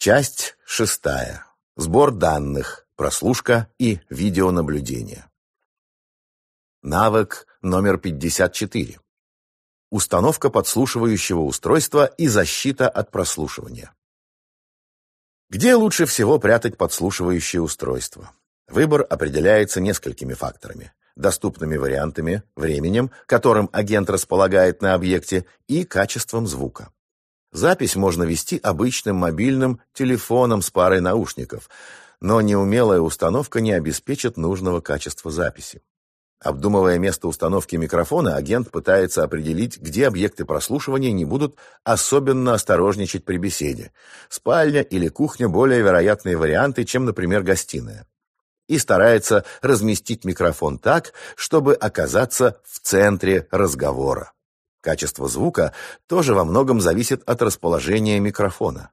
Часть шестая. Сбор данных, прослушка и видеонаблюдение. Навык номер 54. Установка подслушивающего устройства и защита от прослушивания. Где лучше всего прятать подслушивающее устройство? Выбор определяется несколькими факторами. Доступными вариантами, временем, которым агент располагает на объекте, и качеством звука. Запись можно вести обычным мобильным телефоном с парой наушников, но неумелая установка не обеспечит нужного качества записи. Обдумывая место установки микрофона, агент пытается определить, где объекты прослушивания не будут особенно осторожничать при беседе. Спальня или кухня – более вероятные варианты, чем, например, гостиная. И старается разместить микрофон так, чтобы оказаться в центре разговора. Качество звука тоже во многом зависит от расположения микрофона.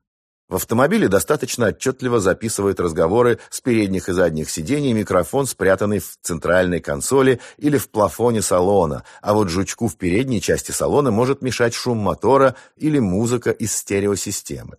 В автомобиле достаточно отчетливо записывают разговоры с передних и задних сидений микрофон, спрятанный в центральной консоли или в плафоне салона, а вот жучку в передней части салона может мешать шум мотора или музыка из стереосистемы.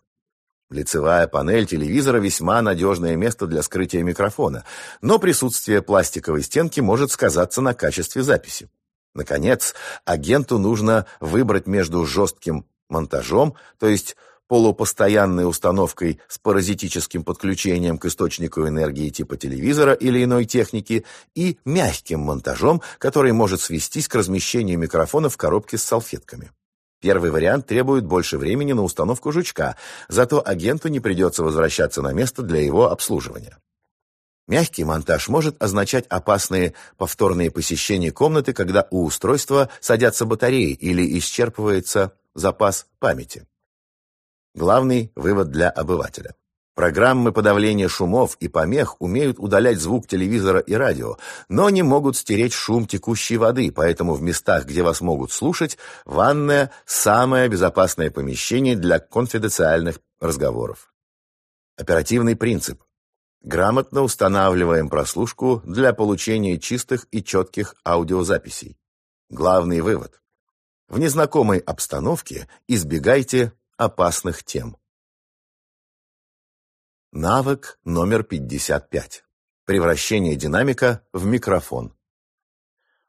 Лицевая панель телевизора весьма надежное место для скрытия микрофона, но присутствие пластиковой стенки может сказаться на качестве записи. Наконец, агенту нужно выбрать между жестким монтажом, то есть полупостоянной установкой с паразитическим подключением к источнику энергии типа телевизора или иной техники и мягким монтажом, который может свестись к размещению микрофона в коробке с салфетками. Первый вариант требует больше времени на установку жучка, зато агенту не придется возвращаться на место для его обслуживания. Мягкий монтаж может означать опасные повторные посещения комнаты, когда у устройства садятся батареи или исчерпывается запас памяти. Главный вывод для обывателя. Программы подавления шумов и помех умеют удалять звук телевизора и радио, но не могут стереть шум текущей воды, поэтому в местах, где вас могут слушать, ванная – самое безопасное помещение для конфиденциальных разговоров. Оперативный принцип. Грамотно устанавливаем прослушку для получения чистых и четких аудиозаписей. Главный вывод. В незнакомой обстановке избегайте опасных тем. Навык номер 55. Превращение динамика в микрофон.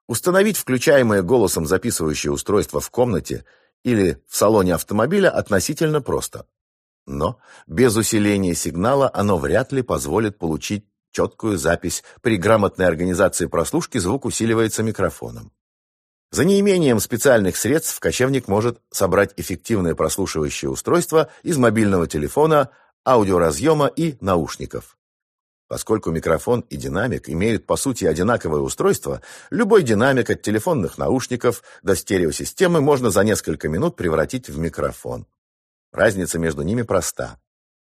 Установить включаемое голосом записывающее устройство в комнате или в салоне автомобиля относительно просто. Но без усиления сигнала оно вряд ли позволит получить четкую запись. При грамотной организации прослушки звук усиливается микрофоном. За неимением специальных средств кочевник может собрать эффективное прослушивающее устройство из мобильного телефона, аудиоразъема и наушников. Поскольку микрофон и динамик имеют по сути одинаковое устройство, любой динамик от телефонных наушников до стереосистемы можно за несколько минут превратить в микрофон. Разница между ними проста.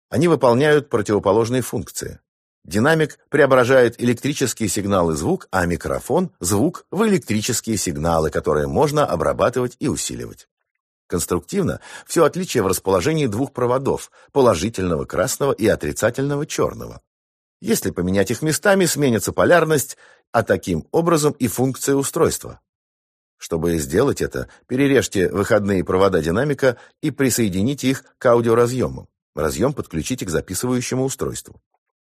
Они выполняют противоположные функции. Динамик преображает электрические сигналы звук, а микрофон – звук в электрические сигналы, которые можно обрабатывать и усиливать. Конструктивно все отличие в расположении двух проводов – положительного красного и отрицательного черного. Если поменять их местами, сменится полярность, а таким образом и функция устройства. Чтобы сделать это, перережьте выходные провода динамика и присоедините их к аудиоразъему. Разъем подключите к записывающему устройству.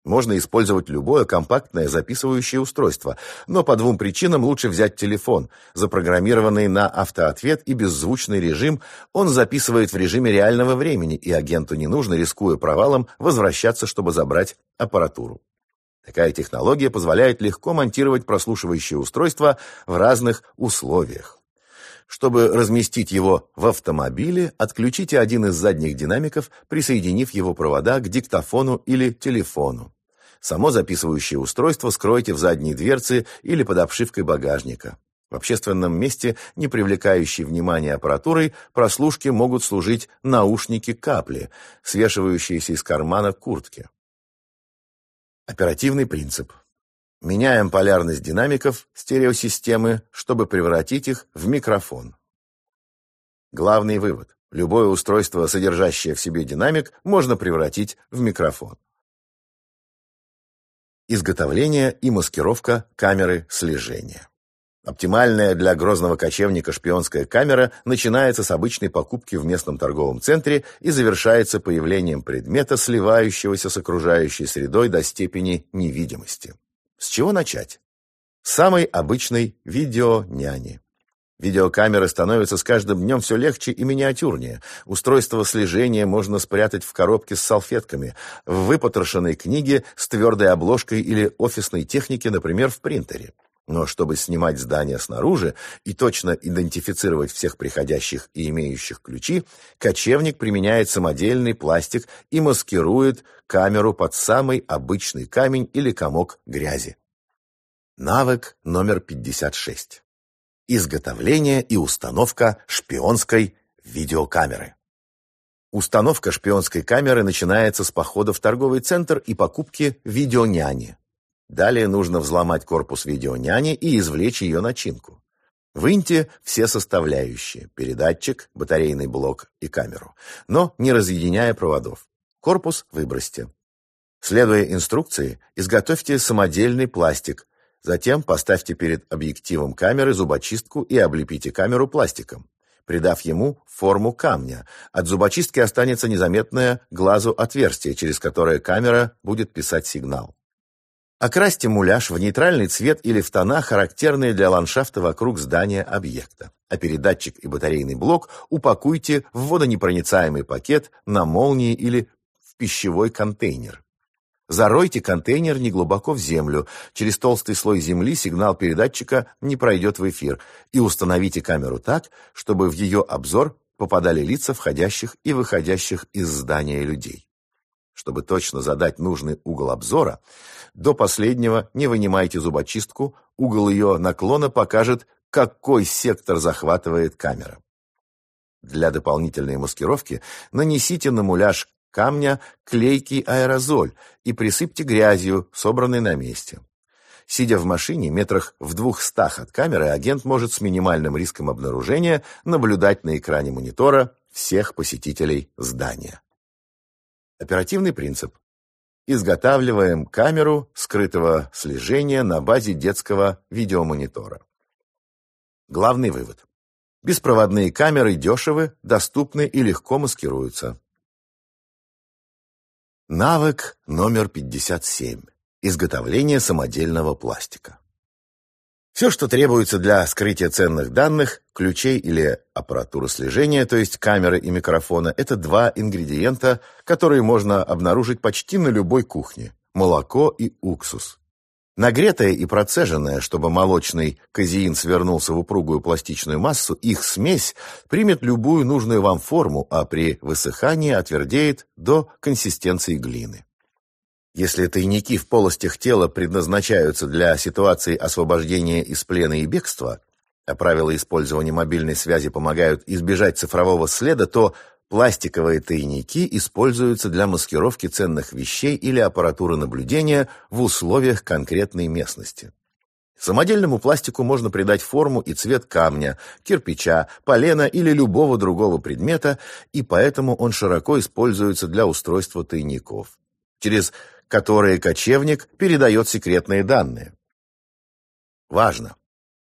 Можно использовать любое компактное записывающее устройство, но по двум причинам лучше взять телефон. Запрограммированный на автоответ и беззвучный режим, он записывает в режиме реального времени, и агенту не нужно, рискуя провалом, возвращаться, чтобы забрать аппаратуру. Такая технология позволяет легко монтировать прослушивающее устройство в разных условиях. Чтобы разместить его в автомобиле, отключите один из задних динамиков, присоединив его провода к диктофону или телефону. Само записывающее устройство скройте в задней дверце или под обшивкой багажника. В общественном месте, не привлекающей внимания аппаратурой, прослушки могут служить наушники-капли, свешивающиеся из кармана куртки. Оперативный принцип. Меняем полярность динамиков стереосистемы, чтобы превратить их в микрофон. Главный вывод. Любое устройство, содержащее в себе динамик, можно превратить в микрофон. Изготовление и маскировка камеры слежения. Оптимальная для грозного кочевника шпионская камера начинается с обычной покупки в местном торговом центре и завершается появлением предмета, сливающегося с окружающей средой до степени невидимости. С чего начать? С самой обычной видеоняни. Видеокамеры становятся с каждым днем все легче и миниатюрнее. Устройство слежения можно спрятать в коробке с салфетками, в выпотрошенной книге с твердой обложкой или офисной технике, например, в принтере. Но чтобы снимать здание снаружи и точно идентифицировать всех приходящих и имеющих ключи, кочевник применяет самодельный пластик и маскирует камеру под самый обычный камень или комок грязи. Навык номер 56. Изготовление и установка шпионской видеокамеры. Установка шпионской камеры начинается с похода в торговый центр и покупки видеоняни. Далее нужно взломать корпус видеоняни и извлечь ее начинку. Выньте все составляющие – передатчик, батарейный блок и камеру, но не разъединяя проводов. Корпус выбросьте. Следуя инструкции, изготовьте самодельный пластик, затем поставьте перед объективом камеры зубочистку и облепите камеру пластиком, придав ему форму камня. От зубочистки останется незаметное глазу отверстие, через которое камера будет писать сигнал. Окрасьте муляж в нейтральный цвет или в тона, характерные для ландшафта вокруг здания объекта. А передатчик и батарейный блок упакуйте в водонепроницаемый пакет на молнии или в пищевой контейнер. Заройте контейнер неглубоко в землю. Через толстый слой земли сигнал передатчика не пройдет в эфир. И установите камеру так, чтобы в ее обзор попадали лица входящих и выходящих из здания людей. Чтобы точно задать нужный угол обзора, до последнего не вынимайте зубочистку, угол ее наклона покажет, какой сектор захватывает камера. Для дополнительной маскировки нанесите на муляж камня клейкий аэрозоль и присыпьте грязью, собранной на месте. Сидя в машине метрах в двухстах от камеры, агент может с минимальным риском обнаружения наблюдать на экране монитора всех посетителей здания. Оперативный принцип. Изготавливаем камеру скрытого слежения на базе детского видеомонитора. Главный вывод. Беспроводные камеры дешевы, доступны и легко маскируются. Навык номер 57. Изготовление самодельного пластика. Все, что требуется для скрытия ценных данных, ключей или аппаратуры слежения, то есть камеры и микрофона, это два ингредиента, которые можно обнаружить почти на любой кухне – молоко и уксус. Нагретое и процеженное, чтобы молочный казеин свернулся в упругую пластичную массу, их смесь примет любую нужную вам форму, а при высыхании отвердеет до консистенции глины. Если тайники в полостях тела предназначаются для ситуации освобождения из плена и бегства, а правила использования мобильной связи помогают избежать цифрового следа, то пластиковые тайники используются для маскировки ценных вещей или аппаратуры наблюдения в условиях конкретной местности. Самодельному пластику можно придать форму и цвет камня, кирпича, полена или любого другого предмета, и поэтому он широко используется для устройства тайников. Через которые кочевник передает секретные данные. Важно!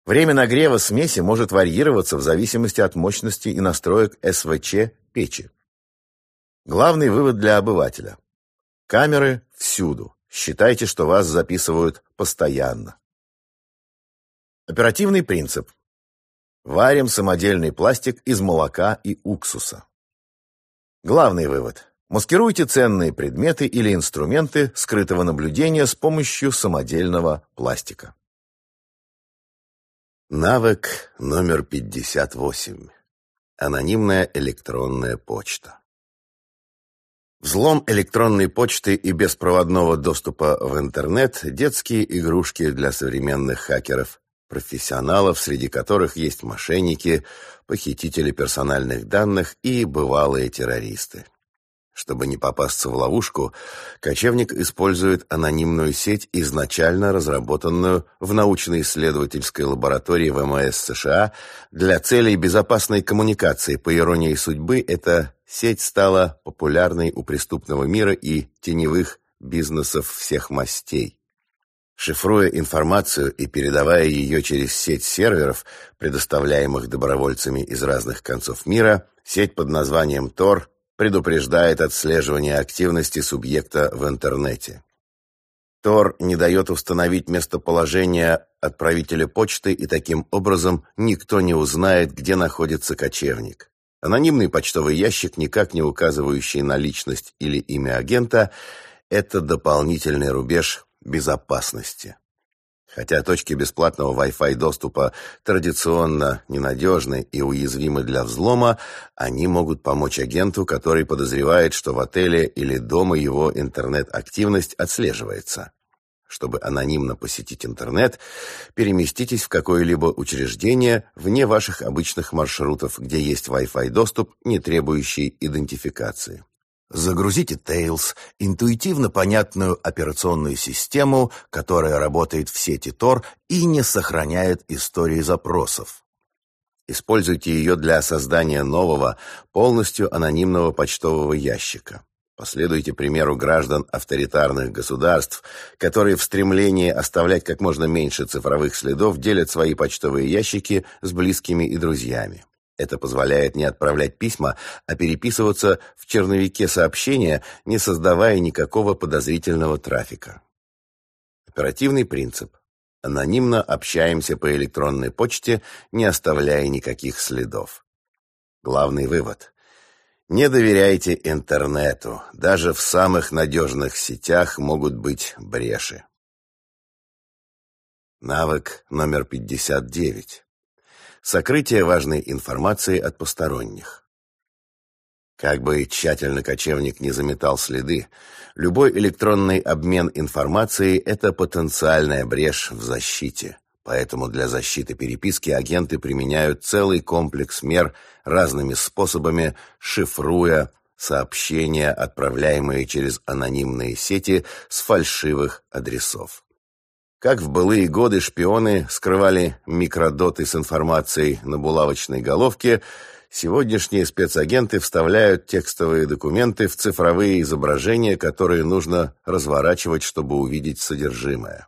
Время нагрева смеси может варьироваться в зависимости от мощности и настроек СВЧ печи. Главный вывод для обывателя. Камеры всюду. Считайте, что вас записывают постоянно. Оперативный принцип. Варим самодельный пластик из молока и уксуса. Главный вывод. Маскируйте ценные предметы или инструменты скрытого наблюдения с помощью самодельного пластика. Навык номер 58. Анонимная электронная почта. Взлом электронной почты и беспроводного доступа в интернет – детские игрушки для современных хакеров, профессионалов, среди которых есть мошенники, похитители персональных данных и бывалые террористы. Чтобы не попасться в ловушку, кочевник использует анонимную сеть, изначально разработанную в научно-исследовательской лаборатории ВМС США для целей безопасной коммуникации. По иронии судьбы, эта сеть стала популярной у преступного мира и теневых бизнесов всех мастей. Шифруя информацию и передавая ее через сеть серверов, предоставляемых добровольцами из разных концов мира, сеть под названием Tor предупреждает отслеживание активности субъекта в интернете. Тор не дает установить местоположение отправителя почты, и таким образом никто не узнает, где находится кочевник. Анонимный почтовый ящик, никак не указывающий на личность или имя агента, это дополнительный рубеж безопасности. Хотя точки бесплатного Wi-Fi доступа традиционно ненадежны и уязвимы для взлома, они могут помочь агенту, который подозревает, что в отеле или дома его интернет-активность отслеживается. Чтобы анонимно посетить интернет, переместитесь в какое-либо учреждение вне ваших обычных маршрутов, где есть Wi-Fi доступ, не требующий идентификации. Загрузите Tails, интуитивно понятную операционную систему, которая работает в сети Tor и не сохраняет истории запросов. Используйте ее для создания нового, полностью анонимного почтового ящика. Последуйте примеру граждан авторитарных государств, которые в стремлении оставлять как можно меньше цифровых следов делят свои почтовые ящики с близкими и друзьями. Это позволяет не отправлять письма, а переписываться в черновике сообщения, не создавая никакого подозрительного трафика. Оперативный принцип. Анонимно общаемся по электронной почте, не оставляя никаких следов. Главный вывод. Не доверяйте интернету. Даже в самых надежных сетях могут быть бреши. Навык номер 59. Сокрытие важной информации от посторонних. Как бы тщательно кочевник не заметал следы, любой электронный обмен информацией – это потенциальная брешь в защите. Поэтому для защиты переписки агенты применяют целый комплекс мер разными способами, шифруя сообщения, отправляемые через анонимные сети с фальшивых адресов. Как в былые годы шпионы скрывали микродоты с информацией на булавочной головке, сегодняшние спецагенты вставляют текстовые документы в цифровые изображения, которые нужно разворачивать, чтобы увидеть содержимое.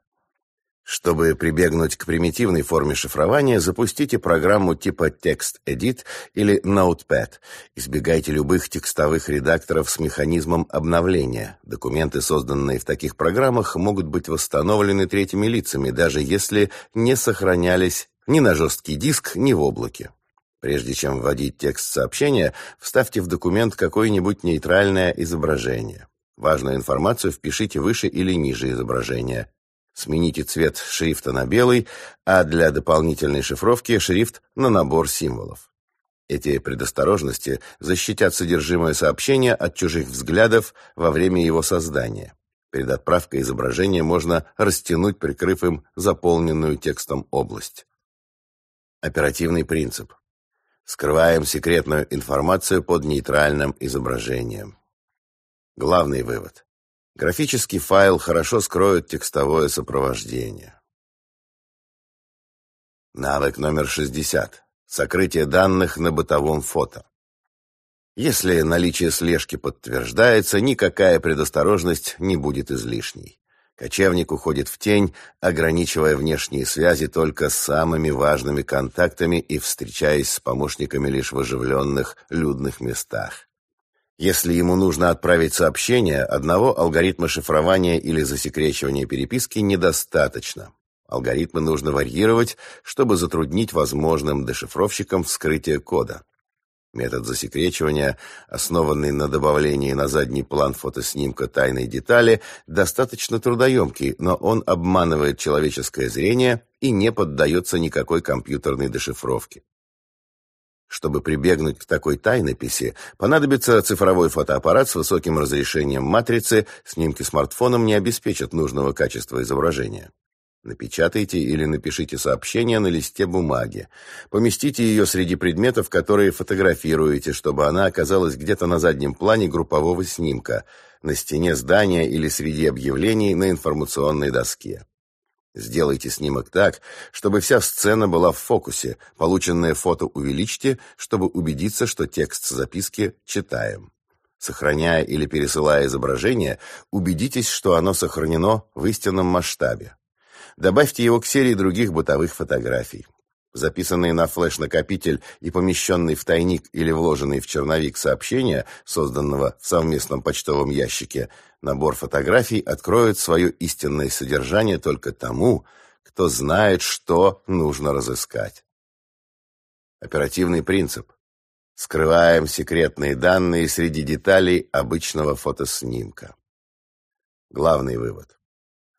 Чтобы прибегнуть к примитивной форме шифрования, запустите программу типа TextEdit или Notepad. Избегайте любых текстовых редакторов с механизмом обновления. Документы, созданные в таких программах, могут быть восстановлены третьими лицами, даже если не сохранялись ни на жесткий диск, ни в облаке. Прежде чем вводить текст сообщения, вставьте в документ какое-нибудь нейтральное изображение. Важную информацию впишите выше или ниже изображения. Смените цвет шрифта на белый, а для дополнительной шифровки шрифт на набор символов. Эти предосторожности защитят содержимое сообщения от чужих взглядов во время его создания. Перед отправкой изображения можно растянуть, прикрыв им заполненную текстом область. Оперативный принцип. Скрываем секретную информацию под нейтральным изображением. Главный вывод. Графический файл хорошо скроет текстовое сопровождение. Навык номер 60. Сокрытие данных на бытовом фото. Если наличие слежки подтверждается, никакая предосторожность не будет излишней. Кочевник уходит в тень, ограничивая внешние связи только с самыми важными контактами и встречаясь с помощниками лишь в оживленных людных местах. Если ему нужно отправить сообщение, одного алгоритма шифрования или засекречивания переписки недостаточно. Алгоритмы нужно варьировать, чтобы затруднить возможным дешифровщикам вскрытие кода. Метод засекречивания, основанный на добавлении на задний план фотоснимка тайной детали, достаточно трудоемкий, но он обманывает человеческое зрение и не поддается никакой компьютерной дешифровке. Чтобы прибегнуть к такой тайнописи, понадобится цифровой фотоаппарат с высоким разрешением матрицы, снимки смартфоном не обеспечат нужного качества изображения. Напечатайте или напишите сообщение на листе бумаги. Поместите ее среди предметов, которые фотографируете, чтобы она оказалась где-то на заднем плане группового снимка, на стене здания или среди объявлений на информационной доске. Сделайте снимок так, чтобы вся сцена была в фокусе. Полученное фото увеличьте, чтобы убедиться, что текст записки читаем. Сохраняя или пересылая изображение, убедитесь, что оно сохранено в истинном масштабе. Добавьте его к серии других бытовых фотографий. Записанные на флеш-накопитель и помещенные в тайник или вложенные в черновик сообщения, созданного в совместном почтовом ящике, набор фотографий откроет свое истинное содержание только тому, кто знает, что нужно разыскать. Оперативный принцип. Скрываем секретные данные среди деталей обычного фотоснимка. Главный вывод.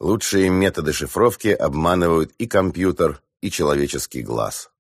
Лучшие методы шифровки обманывают и компьютер, и человеческий глаз.